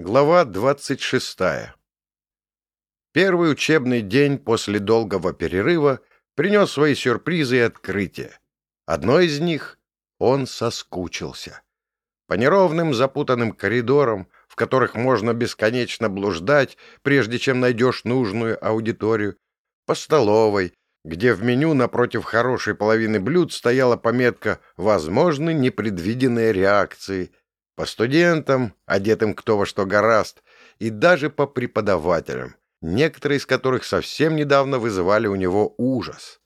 Глава 26. Первый учебный день после долгого перерыва принес свои сюрпризы и открытия. Одно из них — он соскучился. По неровным запутанным коридорам, в которых можно бесконечно блуждать, прежде чем найдешь нужную аудиторию, по столовой, где в меню напротив хорошей половины блюд стояла пометка «Возможны непредвиденные реакции», по студентам, одетым кто во что гораст, и даже по преподавателям, некоторые из которых совсем недавно вызывали у него ужас.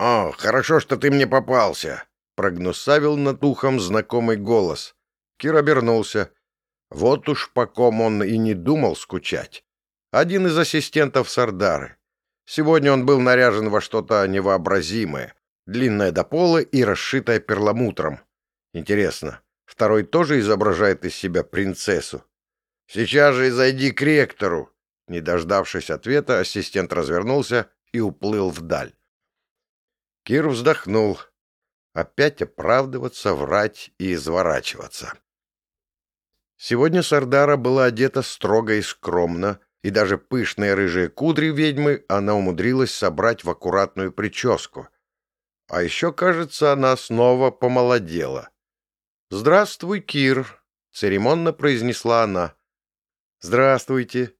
«О, хорошо, что ты мне попался!» — прогнусавил над ухом знакомый голос. Кир обернулся. Вот уж по ком он и не думал скучать. Один из ассистентов Сардары. Сегодня он был наряжен во что-то невообразимое, длинное до пола и расшитое перламутром. Интересно, Второй тоже изображает из себя принцессу. «Сейчас же зайди к ректору!» Не дождавшись ответа, ассистент развернулся и уплыл вдаль. Кир вздохнул. Опять оправдываться, врать и изворачиваться. Сегодня Сардара была одета строго и скромно, и даже пышные рыжие кудри ведьмы она умудрилась собрать в аккуратную прическу. А еще, кажется, она снова помолодела. «Здравствуй, Кир», — церемонно произнесла она. «Здравствуйте».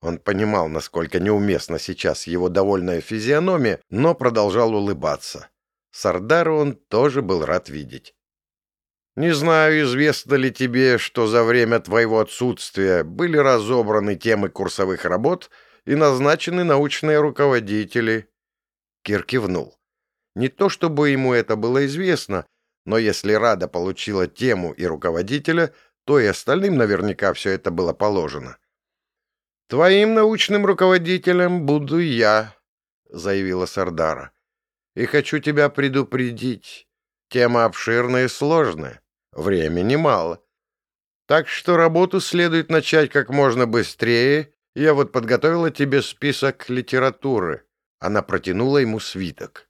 Он понимал, насколько неуместна сейчас его довольная физиономия, но продолжал улыбаться. Сардару он тоже был рад видеть. «Не знаю, известно ли тебе, что за время твоего отсутствия были разобраны темы курсовых работ и назначены научные руководители». Кир кивнул. Не то чтобы ему это было известно, но если Рада получила тему и руководителя, то и остальным наверняка все это было положено. «Твоим научным руководителем буду я», — заявила Сардара. «И хочу тебя предупредить. Тема обширная и сложная. Времени мало. Так что работу следует начать как можно быстрее. Я вот подготовила тебе список литературы». Она протянула ему свиток.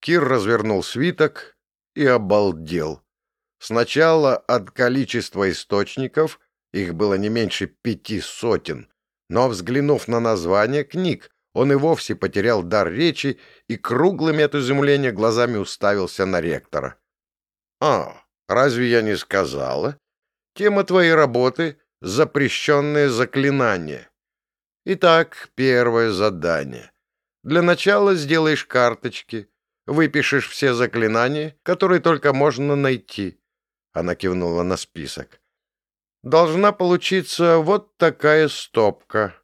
Кир развернул свиток, и обалдел. Сначала от количества источников, их было не меньше пяти сотен, но, взглянув на название книг, он и вовсе потерял дар речи и круглыми от изумления глазами уставился на ректора. «А, разве я не сказала? Тема твоей работы — запрещенные заклинания. Итак, первое задание. Для начала сделаешь карточки — Выпишешь все заклинания, которые только можно найти. Она кивнула на список. Должна получиться вот такая стопка.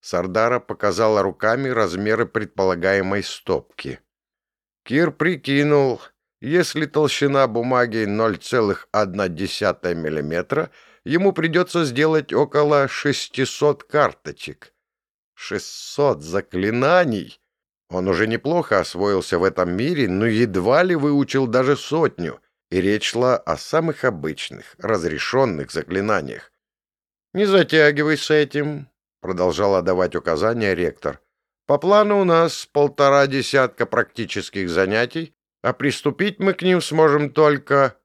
Сардара показала руками размеры предполагаемой стопки. Кир прикинул, если толщина бумаги 0,1 мм, ему придется сделать около 600 карточек. 600 заклинаний! Он уже неплохо освоился в этом мире, но едва ли выучил даже сотню, и речь шла о самых обычных, разрешенных заклинаниях. «Не затягивай с этим», — продолжал давать указания ректор. «По плану у нас полтора десятка практических занятий, а приступить мы к ним сможем только...»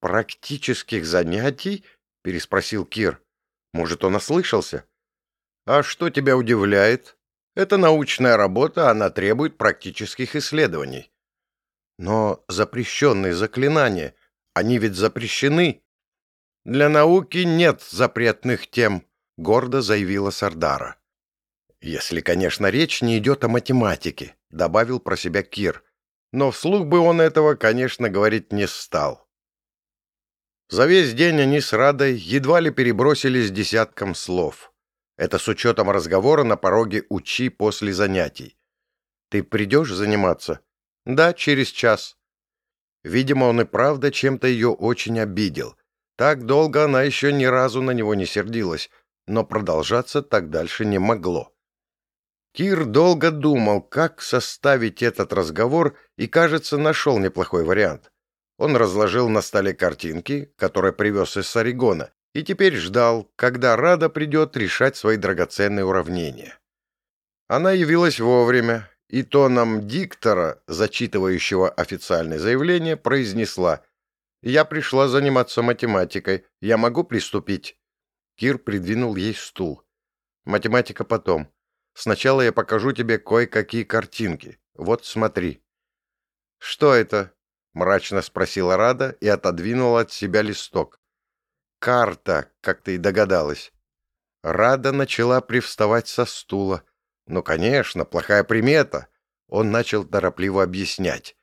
«Практических занятий?» — переспросил Кир. «Может, он ослышался?» «А что тебя удивляет?» Это научная работа, она требует практических исследований. Но запрещенные заклинания, они ведь запрещены. Для науки нет запретных тем, гордо заявила Сардара. Если, конечно, речь не идет о математике, добавил про себя Кир. Но вслух бы он этого, конечно, говорить не стал. За весь день они с Радой едва ли перебросились десятком слов. Это с учетом разговора на пороге учи после занятий. Ты придешь заниматься? Да, через час. Видимо, он и правда чем-то ее очень обидел. Так долго она еще ни разу на него не сердилась, но продолжаться так дальше не могло. Кир долго думал, как составить этот разговор, и, кажется, нашел неплохой вариант. Он разложил на столе картинки, которые привез из Саригона, и теперь ждал, когда Рада придет решать свои драгоценные уравнения. Она явилась вовремя, и тоном диктора, зачитывающего официальное заявление, произнесла «Я пришла заниматься математикой. Я могу приступить?» Кир придвинул ей стул. «Математика потом. Сначала я покажу тебе кое-какие картинки. Вот смотри». «Что это?» — мрачно спросила Рада и отодвинула от себя листок. «Карта, как ты и догадалась». Рада начала привставать со стула. «Ну, конечно, плохая примета». Он начал торопливо объяснять.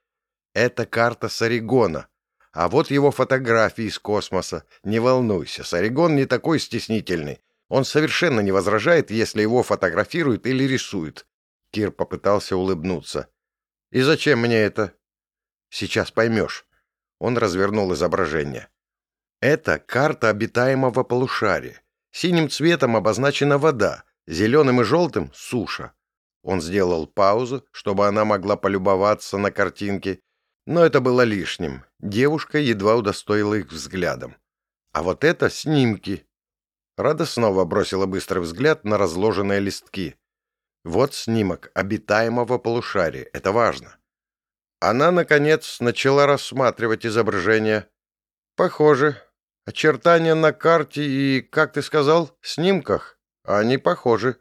«Это карта Саригона. А вот его фотографии из космоса. Не волнуйся, Саригон не такой стеснительный. Он совершенно не возражает, если его фотографируют или рисуют. Кир попытался улыбнуться. «И зачем мне это?» «Сейчас поймешь». Он развернул изображение. «Это карта обитаемого полушария. Синим цветом обозначена вода, зеленым и желтым — суша. Он сделал паузу, чтобы она могла полюбоваться на картинке, но это было лишним. Девушка едва удостоила их взглядом. А вот это снимки. Рада снова бросила быстрый взгляд на разложенные листки. Вот снимок обитаемого полушария. Это важно. Она, наконец, начала рассматривать изображение. Похоже. Очертания на карте и, как ты сказал, снимках. Они похожи.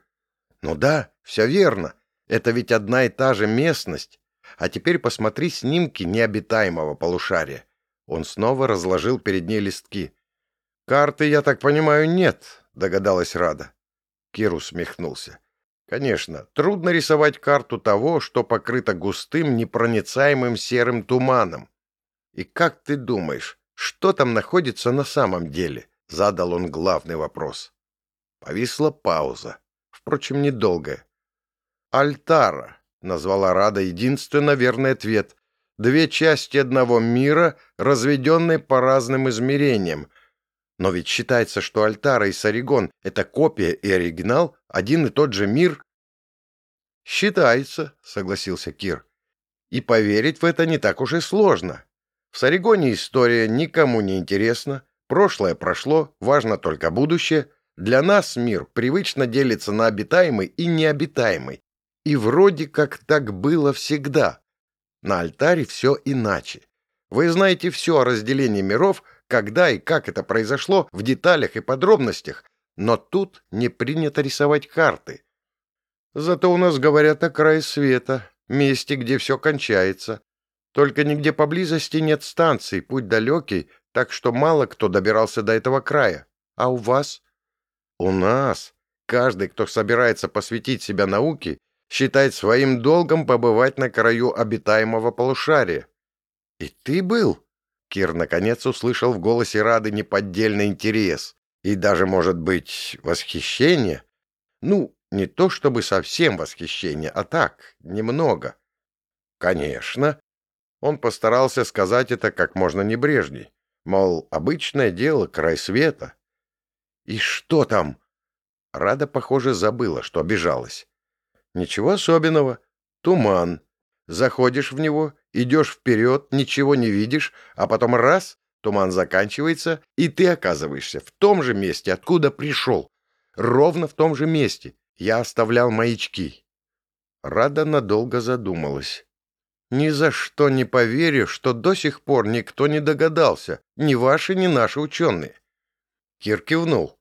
Ну да, все верно. Это ведь одна и та же местность. А теперь посмотри снимки необитаемого полушария. Он снова разложил перед ней листки. «Карты, я так понимаю, нет», — догадалась Рада. Кир усмехнулся. «Конечно, трудно рисовать карту того, что покрыто густым, непроницаемым серым туманом. И как ты думаешь, что там находится на самом деле?» — задал он главный вопрос. Повисла пауза, впрочем, недолгая. «Альтара», — назвала Рада единственно верный ответ. «Две части одного мира, разведенные по разным измерениям. Но ведь считается, что Альтара и Саригон — это копия и оригинал, один и тот же мир». «Считается», — согласился Кир. «И поверить в это не так уж и сложно. В Саригоне история никому не интересна, прошлое прошло, важно только будущее». Для нас мир привычно делится на обитаемый и необитаемый, и вроде как так было всегда. На алтаре все иначе. Вы знаете все о разделении миров, когда и как это произошло в деталях и подробностях, но тут не принято рисовать карты. Зато у нас говорят о крае света, месте, где все кончается. Только нигде поблизости нет станций, путь далекий, так что мало кто добирался до этого края. А у вас? У нас. Каждый, кто собирается посвятить себя науке, считает своим долгом побывать на краю обитаемого полушария. «И ты был?» Кир наконец услышал в голосе Рады неподдельный интерес и даже, может быть, восхищение. Ну, не то чтобы совсем восхищение, а так, немного. «Конечно». Он постарался сказать это как можно небрежней. Мол, обычное дело, край света. «И что там?» Рада, похоже, забыла, что обижалась. Ничего особенного. Туман. Заходишь в него, идешь вперед, ничего не видишь, а потом раз — туман заканчивается, и ты оказываешься в том же месте, откуда пришел. Ровно в том же месте. Я оставлял маячки. Рада надолго задумалась. Ни за что не поверю, что до сих пор никто не догадался, ни ваши, ни наши ученые. Кир кивнул.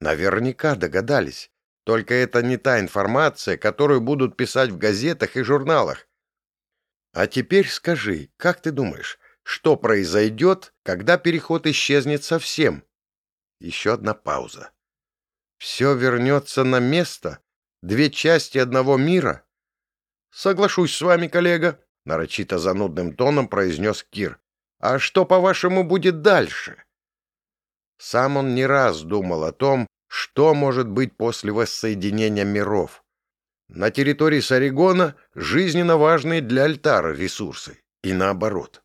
Наверняка догадались. Только это не та информация, которую будут писать в газетах и журналах. А теперь скажи, как ты думаешь, что произойдет, когда переход исчезнет совсем? Еще одна пауза. Все вернется на место? Две части одного мира? Соглашусь с вами, коллега, нарочито занудным тоном произнес Кир. А что, по-вашему, будет дальше? Сам он не раз думал о том, что может быть после воссоединения миров? На территории Саригона жизненно важные для Альтара ресурсы, и наоборот.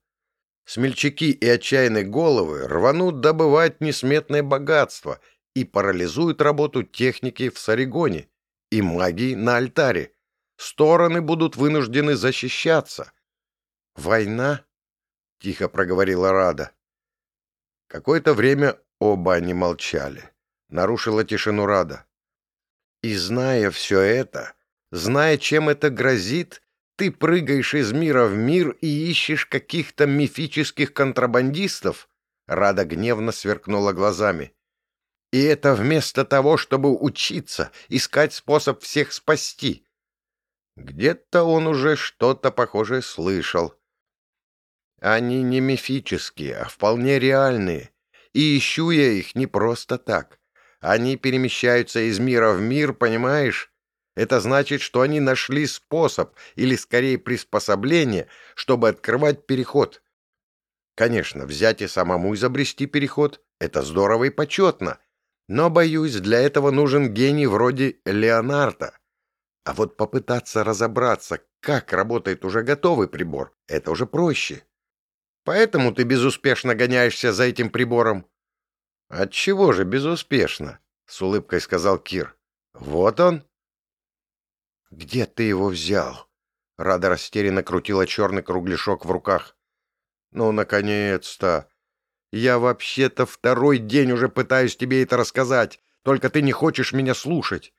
Смельчаки и отчаянные головы рванут добывать несметное богатство и парализуют работу техники в Саригоне и магии на Альтаре. Стороны будут вынуждены защищаться. «Война?» — тихо проговорила Рада. Какое-то время оба они молчали нарушила тишину Рада. И зная все это, зная, чем это грозит, ты прыгаешь из мира в мир и ищешь каких-то мифических контрабандистов? Рада гневно сверкнула глазами. И это вместо того, чтобы учиться, искать способ всех спасти. Где-то он уже что-то похожее слышал. Они не мифические, а вполне реальные. И ищу я их не просто так. Они перемещаются из мира в мир, понимаешь? Это значит, что они нашли способ, или скорее приспособление, чтобы открывать переход. Конечно, взять и самому изобрести переход — это здорово и почетно. Но, боюсь, для этого нужен гений вроде Леонардо. А вот попытаться разобраться, как работает уже готовый прибор, это уже проще. Поэтому ты безуспешно гоняешься за этим прибором. Отчего же безуспешно? С улыбкой сказал Кир. Вот он. Где ты его взял? Рада растерянно крутила черный кругляшок в руках. Ну, наконец-то! Я вообще-то второй день уже пытаюсь тебе это рассказать, только ты не хочешь меня слушать.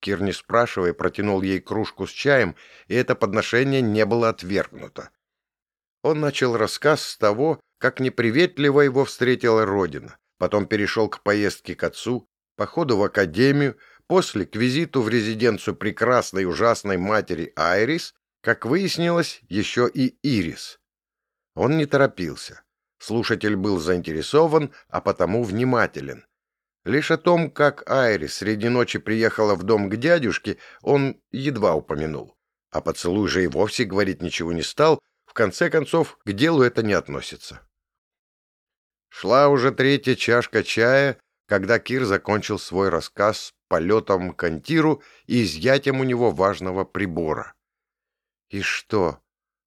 Кир, не спрашивая, протянул ей кружку с чаем, и это подношение не было отвергнуто. Он начал рассказ с того, как неприветливо его встретила родина, потом перешел к поездке к отцу, походу в академию, после к визиту в резиденцию прекрасной ужасной матери Айрис, как выяснилось, еще и Ирис. Он не торопился. Слушатель был заинтересован, а потому внимателен. Лишь о том, как Айрис среди ночи приехала в дом к дядюшке, он едва упомянул. А поцелуй же и вовсе говорить ничего не стал, в конце концов, к делу это не относится. Шла уже третья чашка чая, когда Кир закончил свой рассказ полетом к Антиру и изъятием у него важного прибора. «И что,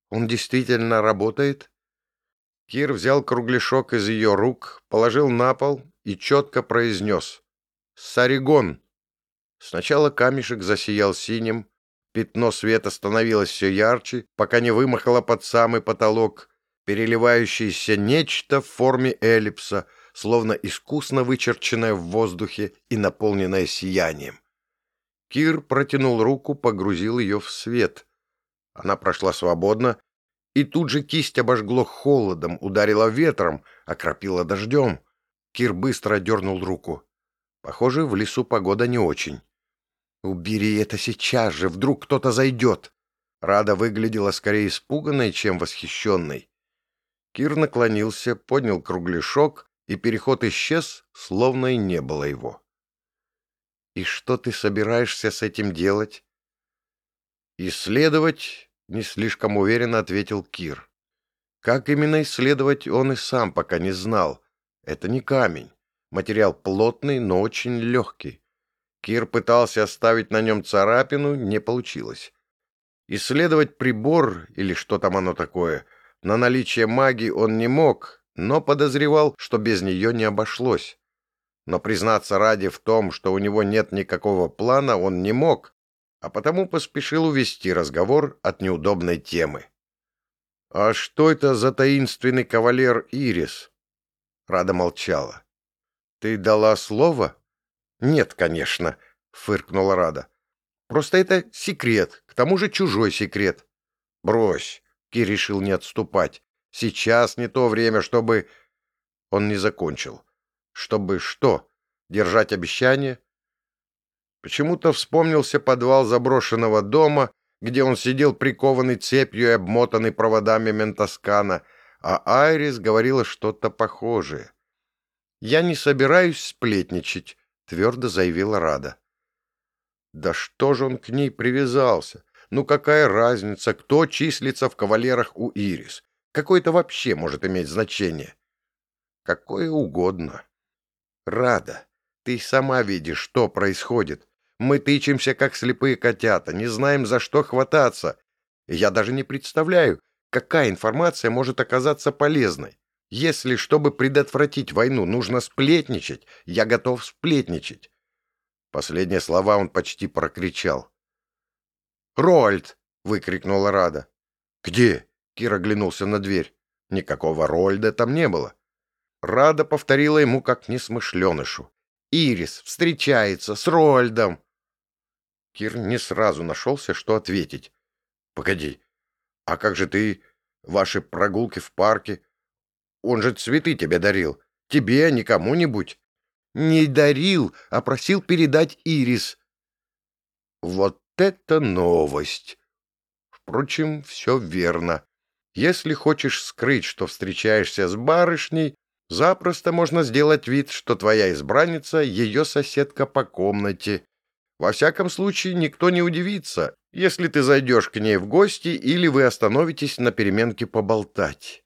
он действительно работает?» Кир взял кругляшок из ее рук, положил на пол и четко произнес «Саригон». Сначала камешек засиял синим, пятно света становилось все ярче, пока не вымахало под самый потолок, переливающееся нечто в форме эллипса, словно искусно вычерченное в воздухе и наполненное сиянием. Кир протянул руку, погрузил ее в свет. Она прошла свободно, и тут же кисть обожгло холодом, ударила ветром, окропила дождем — Кир быстро дернул руку. Похоже, в лесу погода не очень. «Убери это сейчас же, вдруг кто-то зайдет!» Рада выглядела скорее испуганной, чем восхищенной. Кир наклонился, поднял кругляшок, и переход исчез, словно и не было его. «И что ты собираешься с этим делать?» «Исследовать», — не слишком уверенно ответил Кир. Как именно исследовать, он и сам пока не знал, это не камень. Материал плотный, но очень легкий. Кир пытался оставить на нем царапину, не получилось. Исследовать прибор, или что там оно такое, на наличие магии он не мог, но подозревал, что без нее не обошлось. Но признаться ради в том, что у него нет никакого плана, он не мог, а потому поспешил увести разговор от неудобной темы. «А что это за таинственный кавалер Ирис?» Рада молчала. «Ты дала слово?» «Нет, конечно», — фыркнула Рада. «Просто это секрет, к тому же чужой секрет». «Брось», — Ки решил не отступать. «Сейчас не то время, чтобы...» Он не закончил. «Чтобы что? Держать обещание?» Почему-то вспомнился подвал заброшенного дома, где он сидел прикованный цепью и обмотанный проводами ментоскана — а Айрис говорила что-то похожее. «Я не собираюсь сплетничать», — твердо заявила Рада. «Да что же он к ней привязался? Ну какая разница, кто числится в кавалерах у Ирис? Какое-то вообще может иметь значение?» «Какое угодно». «Рада, ты сама видишь, что происходит. Мы тычемся, как слепые котята, не знаем, за что хвататься. Я даже не представляю, какая информация может оказаться полезной. Если, чтобы предотвратить войну, нужно сплетничать, я готов сплетничать. Последние слова он почти прокричал. «Рольд!» — выкрикнула Рада. «Где?» — Кир оглянулся на дверь. Никакого Рольда там не было. Рада повторила ему как несмышленышу. «Ирис встречается с Рольдом!» Кир не сразу нашелся, что ответить. «Погоди, а как же ты, ваши прогулки в парке? Он же цветы тебе дарил. Тебе, а не кому-нибудь. Не дарил, а просил передать Ирис. Вот это новость! Впрочем, все верно. Если хочешь скрыть, что встречаешься с барышней, запросто можно сделать вид, что твоя избранница — ее соседка по комнате. Во всяком случае, никто не удивится, если ты зайдешь к ней в гости или вы остановитесь на переменке поболтать.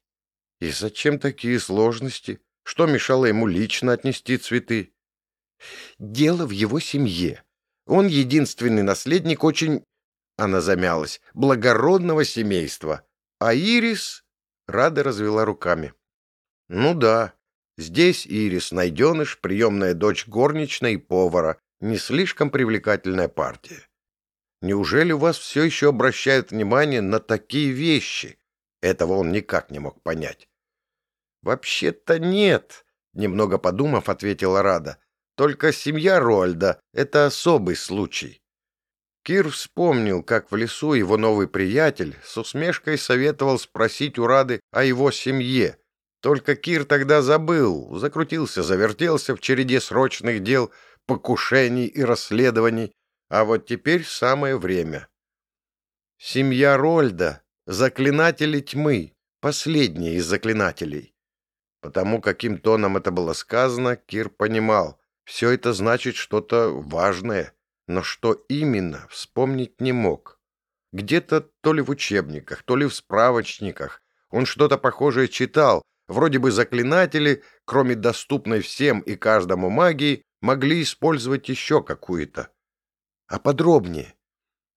И зачем такие сложности? Что мешало ему лично отнести цветы? Дело в его семье. Он единственный наследник очень... Она замялась. Благородного семейства. А Ирис... Рада развела руками. Ну да, здесь Ирис, найденыш, приемная дочь горничной и повара. Не слишком привлекательная партия. Неужели вас все еще обращают внимание на такие вещи? Этого он никак не мог понять. «Вообще-то нет», — немного подумав, ответила Рада. «Только семья Рольда — это особый случай». Кир вспомнил, как в лесу его новый приятель с усмешкой советовал спросить у Рады о его семье. Только Кир тогда забыл, закрутился, завертелся в череде срочных дел, покушений и расследований, а вот теперь самое время. Семья Рольда — заклинатели тьмы, последняя из заклинателей. Потому каким тоном это было сказано, Кир понимал, все это значит что-то важное, но что именно, вспомнить не мог. Где-то то ли в учебниках, то ли в справочниках он что-то похожее читал, вроде бы заклинатели, кроме доступной всем и каждому магии, могли использовать еще какую-то. А подробнее?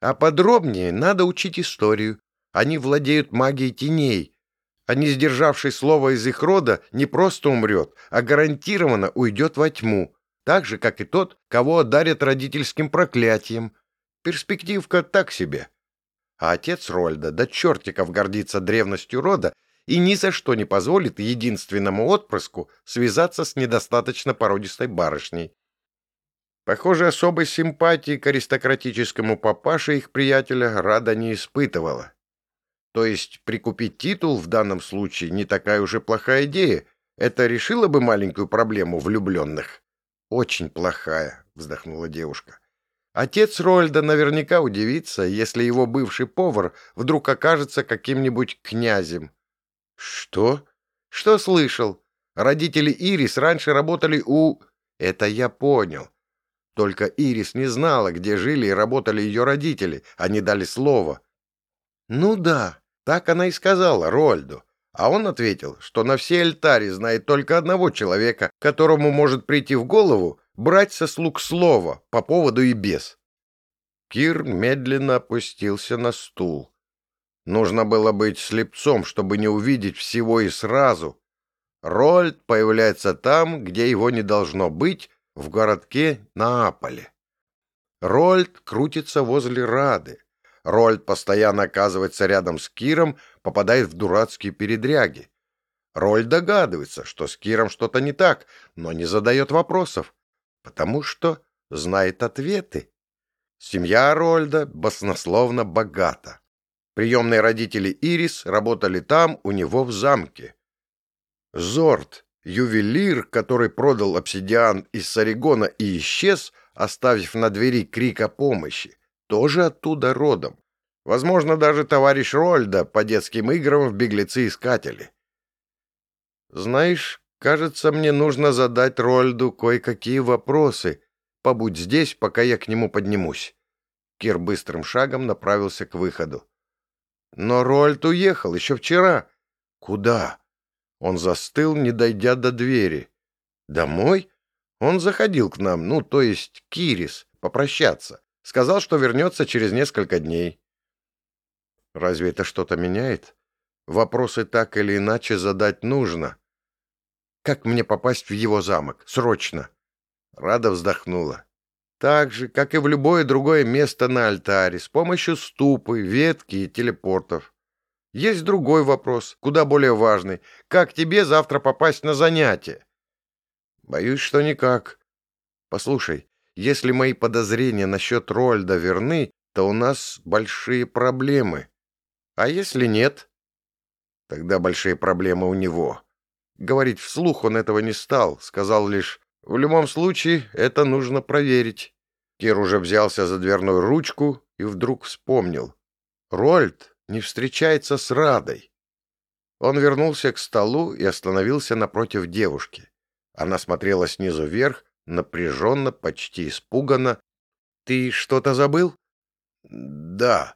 А подробнее надо учить историю. Они владеют магией теней. Не сдержавший слова из их рода не просто умрет, а гарантированно уйдет во тьму, так же, как и тот, кого одарят родительским проклятием. Перспективка так себе. А отец Рольда до чертиков гордится древностью рода и ни за что не позволит единственному отпрыску связаться с недостаточно породистой барышней. Похоже, особой симпатии к аристократическому папаше их приятеля Рада не испытывала. То есть прикупить титул в данном случае не такая уже плохая идея. Это решило бы маленькую проблему влюбленных. Очень плохая, вздохнула девушка. Отец Рольда наверняка удивится, если его бывший повар вдруг окажется каким-нибудь князем. Что? Что слышал? Родители Ирис раньше работали у... Это я понял. Только Ирис не знала, где жили и работали ее родители, они дали слово. «Ну да, так она и сказала Рольду». А он ответил, что на все альтари знает только одного человека, которому может прийти в голову брать со слуг слово по поводу и без. Кир медленно опустился на стул. Нужно было быть слепцом, чтобы не увидеть всего и сразу. Рольд появляется там, где его не должно быть, в городке Нааполе. Рольд крутится возле Рады. Рольд постоянно оказывается рядом с Киром, попадает в дурацкие передряги. Рольд догадывается, что с Киром что-то не так, но не задает вопросов, потому что знает ответы. Семья Рольда баснословно богата. Приемные родители Ирис работали там, у него в замке. Зорд Ювелир, который продал обсидиан из Саригона и исчез, оставив на двери крик о помощи, тоже оттуда родом. Возможно, даже товарищ Рольда по детским играм в «Беглецы-искатели». «Знаешь, кажется, мне нужно задать Рольду кое-какие вопросы. Побудь здесь, пока я к нему поднимусь». Кир быстрым шагом направился к выходу. «Но Рольд уехал еще вчера». «Куда?» Он застыл, не дойдя до двери. «Домой?» Он заходил к нам, ну, то есть Кирис, попрощаться. Сказал, что вернется через несколько дней. Разве это что-то меняет? Вопросы так или иначе задать нужно. Как мне попасть в его замок? Срочно!» Рада вздохнула. «Так же, как и в любое другое место на альтаре, с помощью ступы, ветки и телепортов. Есть другой вопрос, куда более важный. Как тебе завтра попасть на занятие? Боюсь, что никак. Послушай, если мои подозрения насчет Рольда верны, то у нас большие проблемы. А если нет? Тогда большие проблемы у него. Говорить вслух он этого не стал, сказал лишь В любом случае, это нужно проверить. Кир уже взялся за дверную ручку и вдруг вспомнил. Рольд не встречается с Радой. Он вернулся к столу и остановился напротив девушки. Она смотрела снизу вверх, напряженно, почти испуганно. «Ты что-то забыл?» «Да».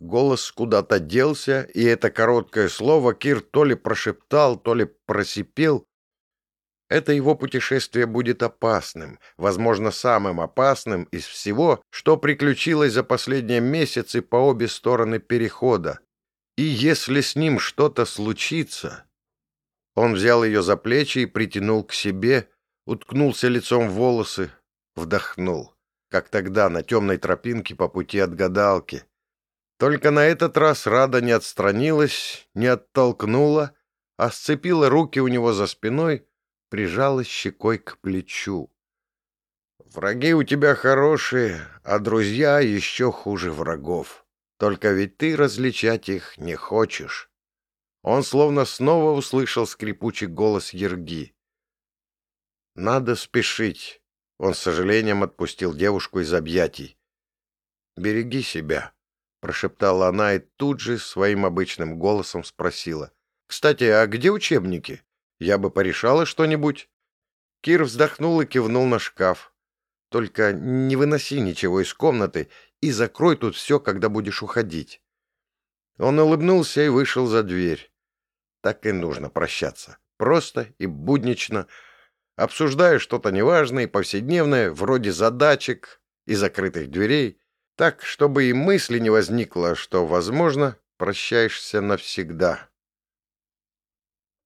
Голос куда-то делся, и это короткое слово Кир то ли прошептал, то ли просипел. Это его путешествие будет опасным, возможно, самым опасным из всего, что приключилось за последние месяцы по обе стороны перехода. И если с ним что-то случится... Он взял ее за плечи и притянул к себе, уткнулся лицом в волосы, вдохнул, как тогда на темной тропинке по пути от гадалки. Только на этот раз Рада не отстранилась, не оттолкнула, а сцепила руки у него за спиной, прижалась щекой к плечу. «Враги у тебя хорошие, а друзья еще хуже врагов. Только ведь ты различать их не хочешь». Он словно снова услышал скрипучий голос Ерги. «Надо спешить». Он с сожалением отпустил девушку из объятий. «Береги себя», — прошептала она и тут же своим обычным голосом спросила. «Кстати, а где учебники?» Я бы порешала что-нибудь. Кир вздохнул и кивнул на шкаф. Только не выноси ничего из комнаты и закрой тут все, когда будешь уходить. Он улыбнулся и вышел за дверь. Так и нужно прощаться. Просто и буднично, обсуждая что-то неважное и повседневное, вроде задачек и закрытых дверей, так, чтобы и мысли не возникло, что, возможно, прощаешься навсегда.